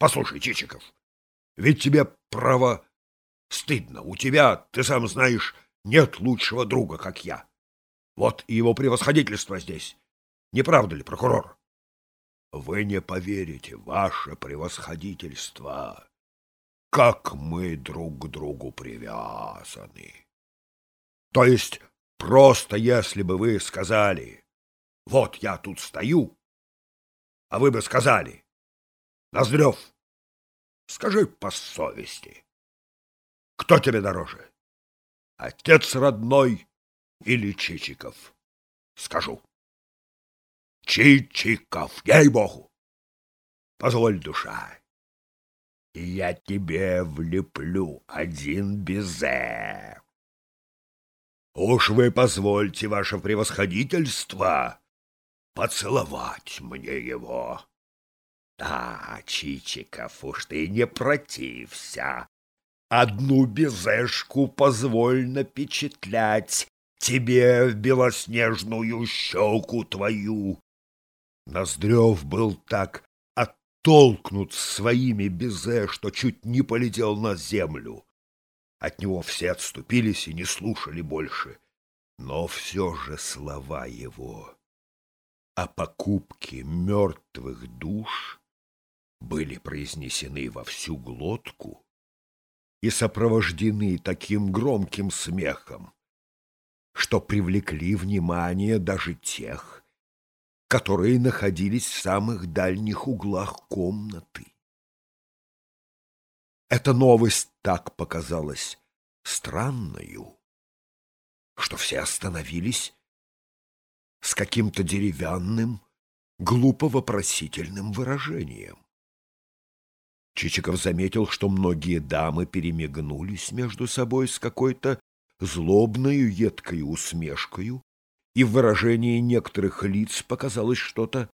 Послушай, Чичиков, ведь тебе право стыдно. У тебя, ты сам знаешь, нет лучшего друга, как я. Вот и его превосходительство здесь. Не правда ли, прокурор? Вы не поверите, ваше превосходительство, как мы друг к другу привязаны. То есть, просто если бы вы сказали, вот я тут стою, а вы бы сказали, Ноздрев, скажи по совести, кто тебе дороже, отец родной или Чичиков? Скажу. Чичиков, ей-богу! Позволь, душа, и я тебе влеплю один безе. Уж вы позвольте, ваше превосходительство, поцеловать мне его. Да, Чичиков, уж ты не протився. Одну безешку позволь напечатлять тебе в белоснежную щеку твою. Ноздрев был так оттолкнут своими безе, что чуть не полетел на землю. От него все отступились и не слушали больше. Но все же слова его о покупке мертвых душ были произнесены во всю глотку и сопровождены таким громким смехом, что привлекли внимание даже тех, которые находились в самых дальних углах комнаты. Эта новость так показалась странною, что все остановились с каким-то деревянным, глупо-вопросительным выражением. Чичиков заметил, что многие дамы перемигнулись между собой с какой-то злобною едкой усмешкою, и в выражении некоторых лиц показалось что-то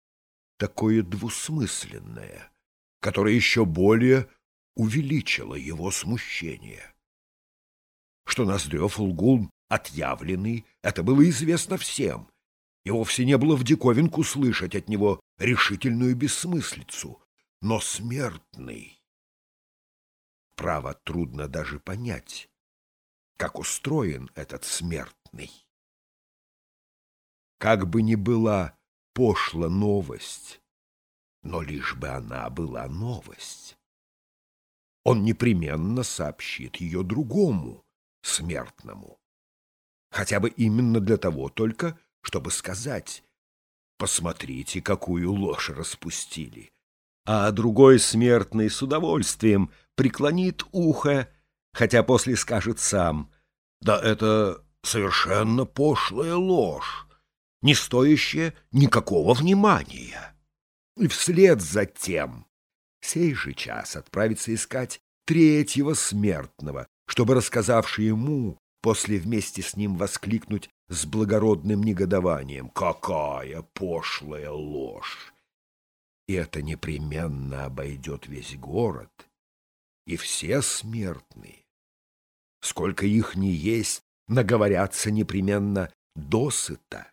такое двусмысленное, которое еще более увеличило его смущение. Что Ноздрев лгун отъявленный, это было известно всем, и вовсе не было в диковинку слышать от него решительную бессмыслицу, но смертный. Право, трудно даже понять, как устроен этот смертный. Как бы ни была пошла новость, но лишь бы она была новость. Он непременно сообщит ее другому, смертному. Хотя бы именно для того только, чтобы сказать «Посмотрите, какую ложь распустили!» А другой смертный с удовольствием преклонит ухо, хотя после скажет сам «Да это совершенно пошлая ложь, не стоящая никакого внимания». И вслед за тем сей же час отправиться искать третьего смертного, чтобы, рассказавший ему, после вместе с ним воскликнуть с благородным негодованием «Какая пошлая ложь!» Это непременно обойдет весь город, и все смертные. Сколько их ни есть, наговорятся непременно досыта,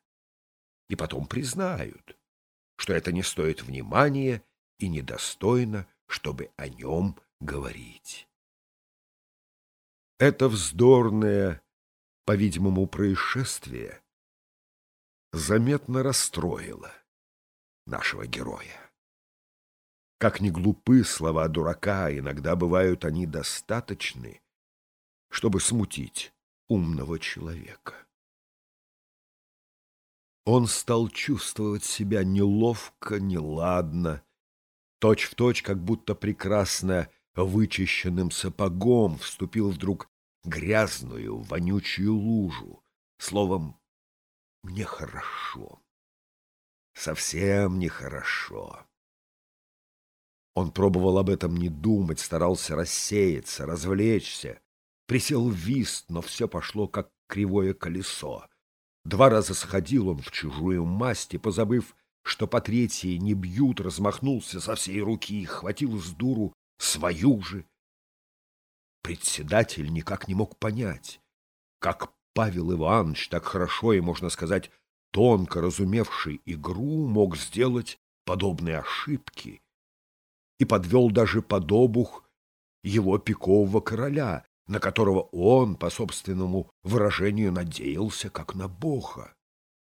и потом признают, что это не стоит внимания и недостойно, чтобы о нем говорить. Это вздорное, по-видимому, происшествие заметно расстроило нашего героя. Как ни глупы слова дурака, иногда бывают они достаточны, чтобы смутить умного человека. Он стал чувствовать себя неловко, неладно, точь-в-точь, как будто прекрасно вычищенным сапогом вступил вдруг грязную, вонючую лужу. Словом, нехорошо. Совсем нехорошо. Он пробовал об этом не думать, старался рассеяться, развлечься. Присел в вист, но все пошло, как кривое колесо. Два раза сходил он в чужую масть и, позабыв, что по третьей не бьют, размахнулся со всей руки, хватил с дуру свою же. Председатель никак не мог понять, как Павел Иванович, так хорошо и, можно сказать, тонко разумевший игру, мог сделать подобные ошибки и подвел даже под обух его пикового короля, на которого он, по собственному выражению, надеялся, как на бога.